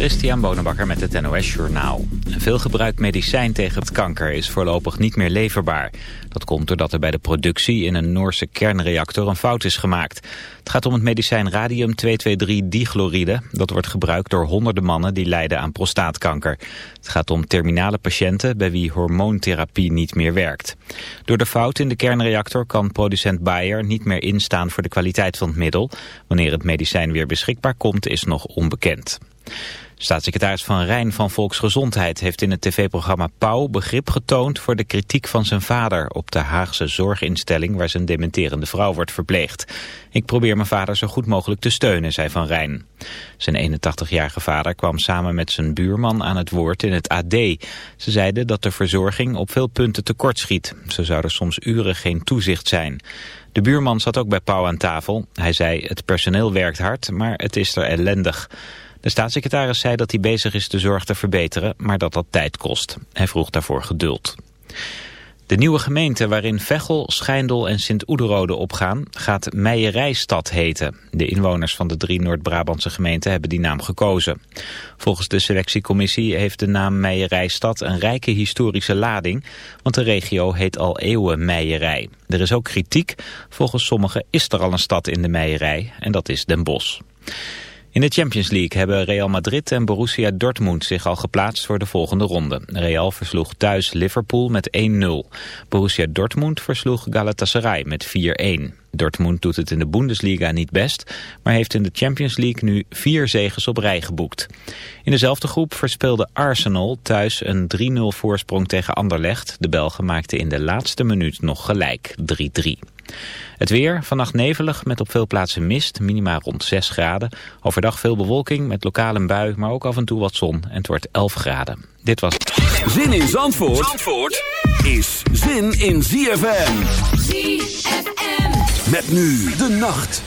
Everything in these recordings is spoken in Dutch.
Christian Bonenbakker met het NOS Journaal. Een veelgebruikt medicijn tegen het kanker is voorlopig niet meer leverbaar. Dat komt doordat er bij de productie in een Noorse kernreactor een fout is gemaakt. Het gaat om het medicijn radium-223-dichloride. Dat wordt gebruikt door honderden mannen die lijden aan prostaatkanker. Het gaat om terminale patiënten bij wie hormoontherapie niet meer werkt. Door de fout in de kernreactor kan producent Bayer niet meer instaan voor de kwaliteit van het middel. Wanneer het medicijn weer beschikbaar komt is nog onbekend. Staatssecretaris Van Rijn van Volksgezondheid heeft in het tv-programma Pauw begrip getoond voor de kritiek van zijn vader op de Haagse zorginstelling waar zijn dementerende vrouw wordt verpleegd. Ik probeer mijn vader zo goed mogelijk te steunen, zei Van Rijn. Zijn 81-jarige vader kwam samen met zijn buurman aan het woord in het AD. Ze zeiden dat de verzorging op veel punten tekortschiet. Zo zou er soms uren geen toezicht zijn. De buurman zat ook bij Pauw aan tafel. Hij zei het personeel werkt hard, maar het is er ellendig. De staatssecretaris zei dat hij bezig is de zorg te verbeteren, maar dat dat tijd kost. Hij vroeg daarvoor geduld. De nieuwe gemeente waarin Veghel, Schijndel en Sint-Oederode opgaan gaat Meijerijstad heten. De inwoners van de drie Noord-Brabantse gemeenten hebben die naam gekozen. Volgens de selectiecommissie heeft de naam Meijerijstad een rijke historische lading, want de regio heet al eeuwen Meijerij. Er is ook kritiek. Volgens sommigen is er al een stad in de Meijerij en dat is Den Bosch. In de Champions League hebben Real Madrid en Borussia Dortmund zich al geplaatst voor de volgende ronde. Real versloeg thuis Liverpool met 1-0. Borussia Dortmund versloeg Galatasaray met 4-1. Dortmund doet het in de Bundesliga niet best, maar heeft in de Champions League nu vier zegens op rij geboekt. In dezelfde groep verspeelde Arsenal thuis een 3-0 voorsprong tegen Anderlecht. De Belgen maakten in de laatste minuut nog gelijk 3-3. Het weer, vannacht nevelig met op veel plaatsen mist, minima rond 6 graden. Overdag veel bewolking met lokale bui, maar ook af en toe wat zon. En het wordt 11 graden. Dit was... Zin in Zandvoort, Zandvoort is zin in ZFM. ZFM. Met nu de nacht.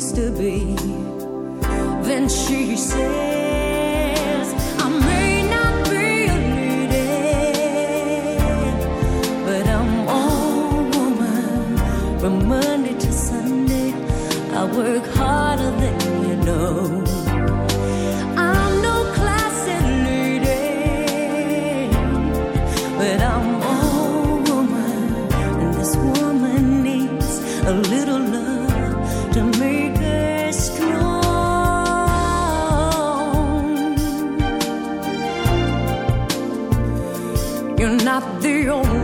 used to be. Then she says, I may not be a leader, but I'm all woman. From Monday to Sunday, I work harder than you know.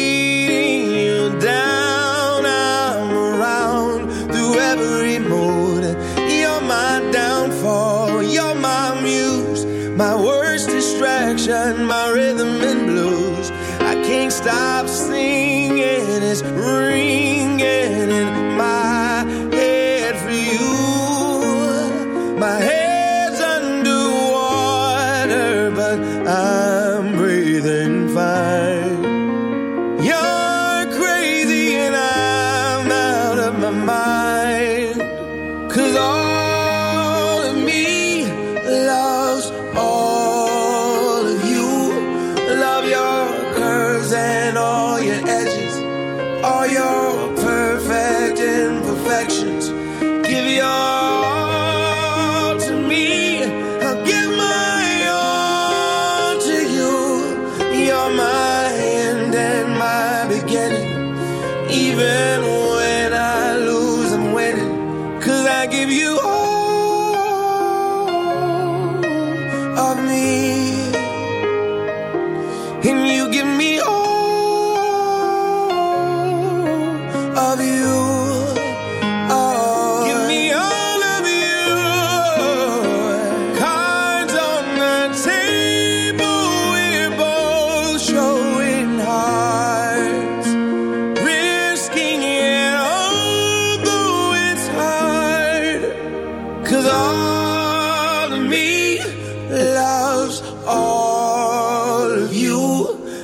loves all of you.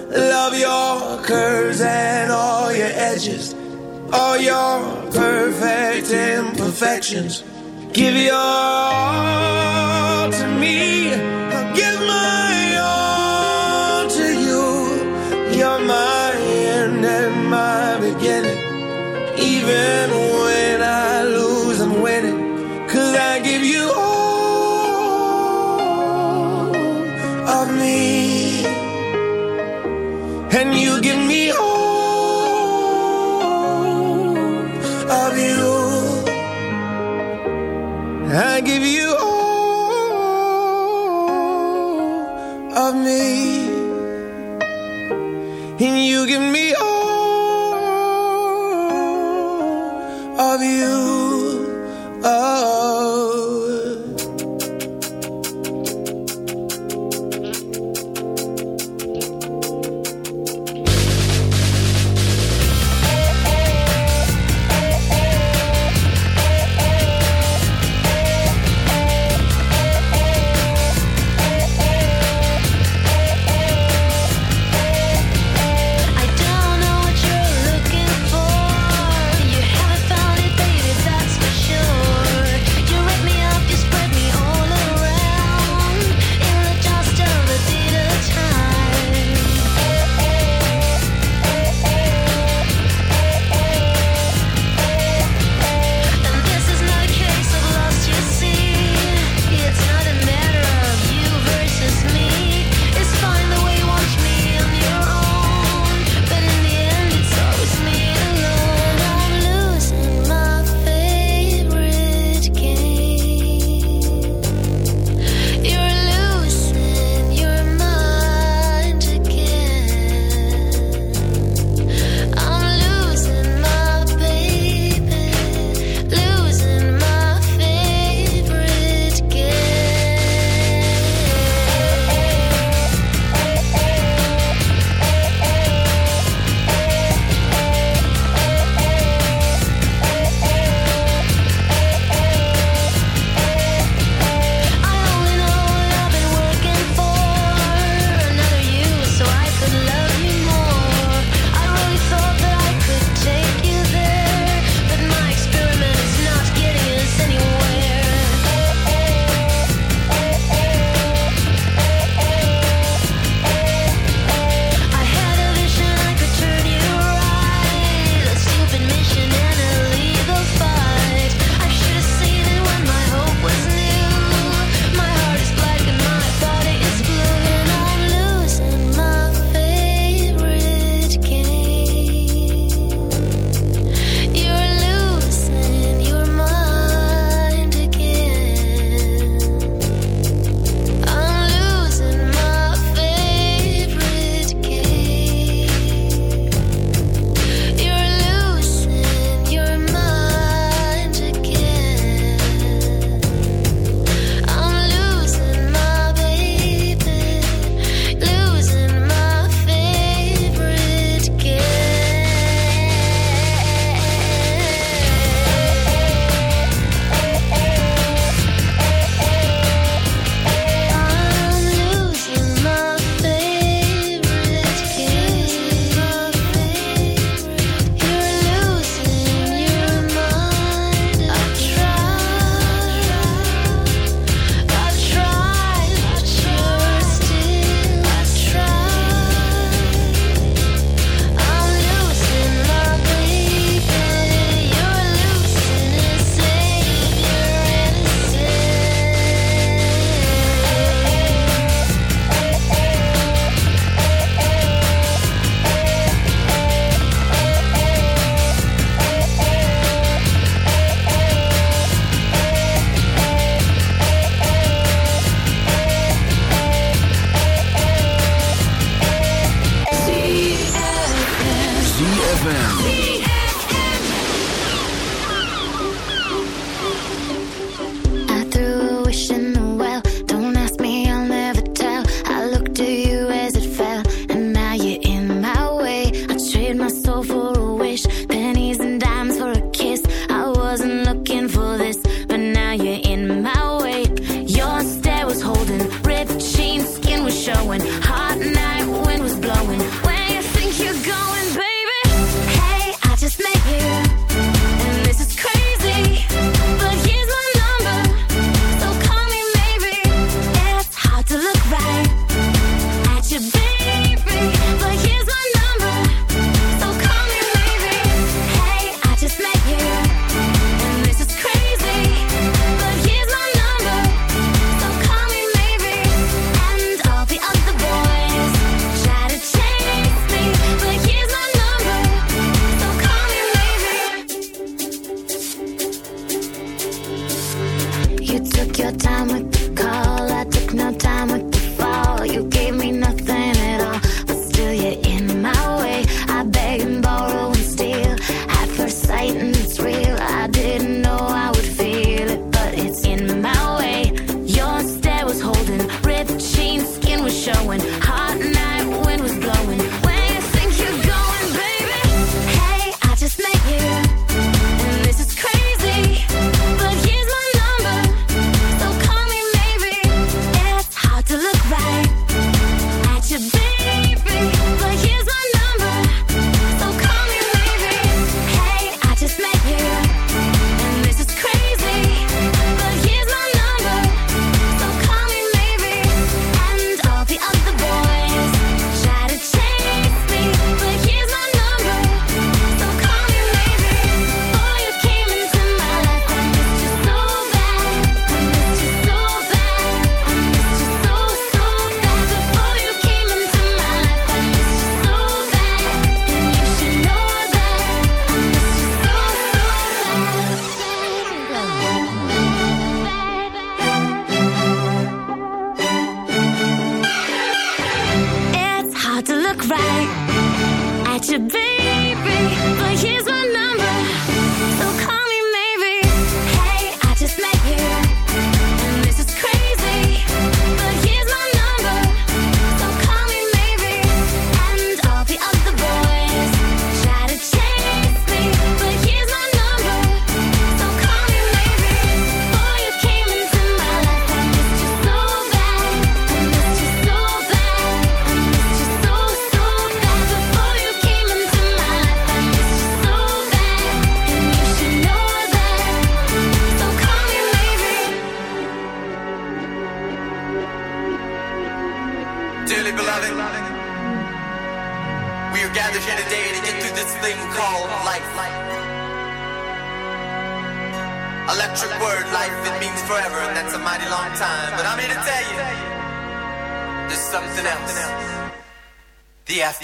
Love your curves and all your edges, all your perfect imperfections. Give your all. you took your time again.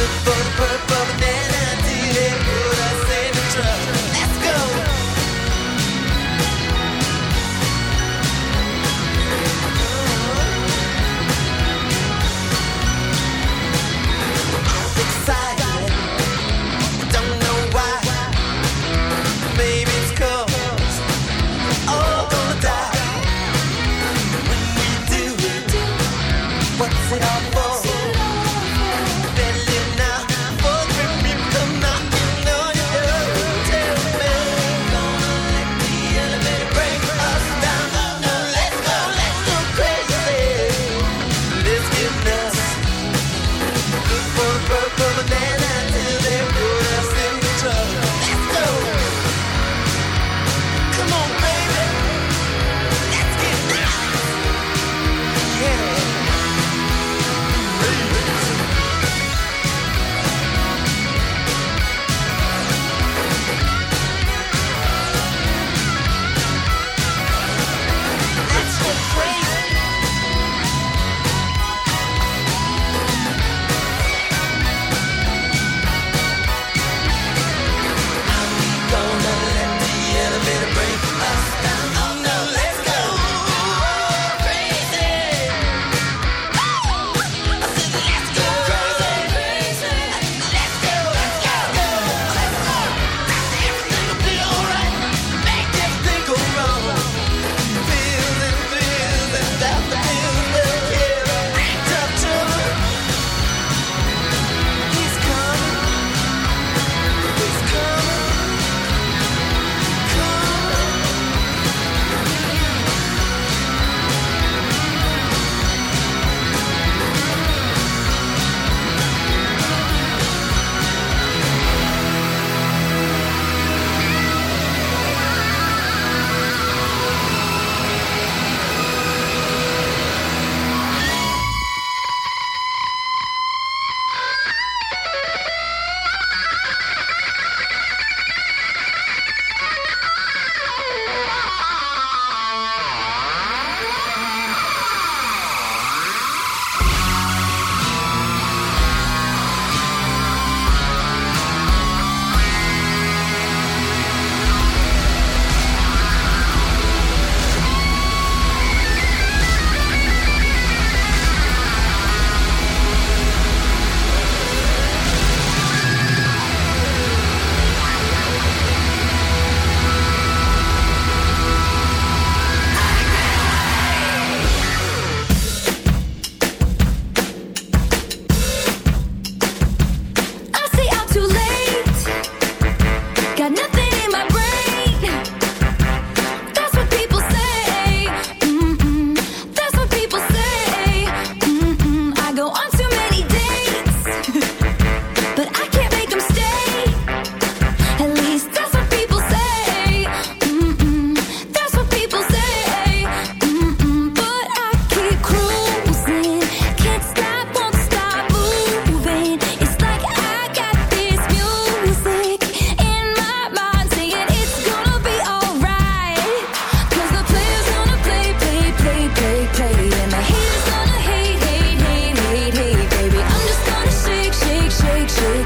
the.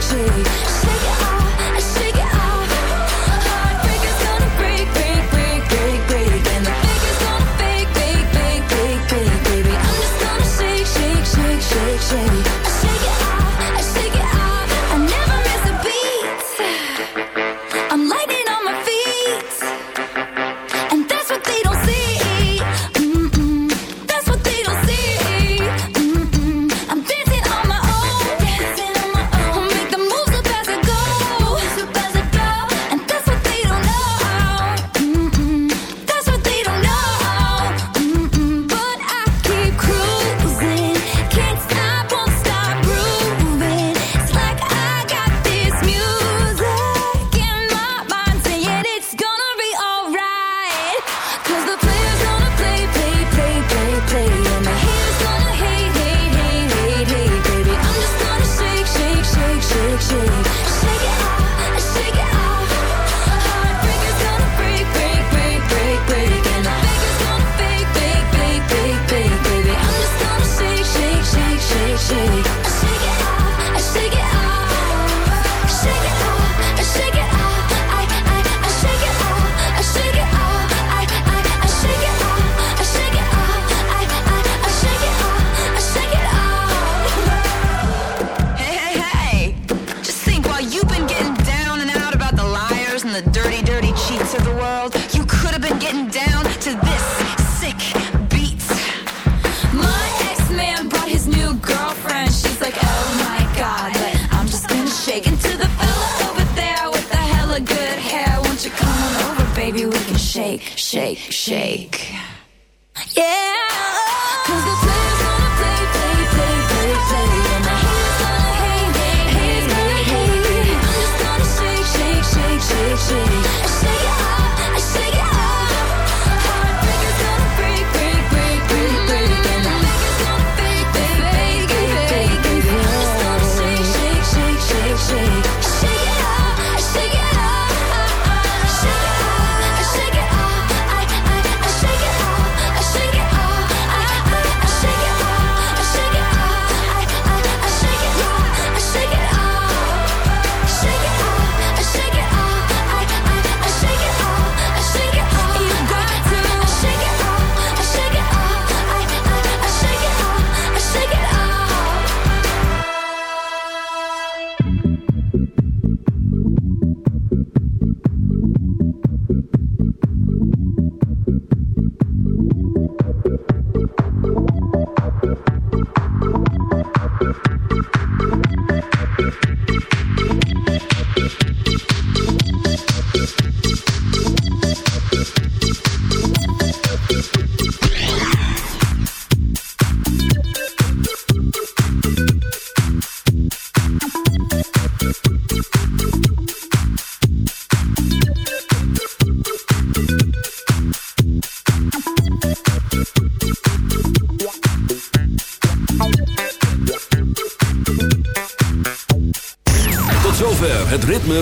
shake, shake. Yeah. Cause the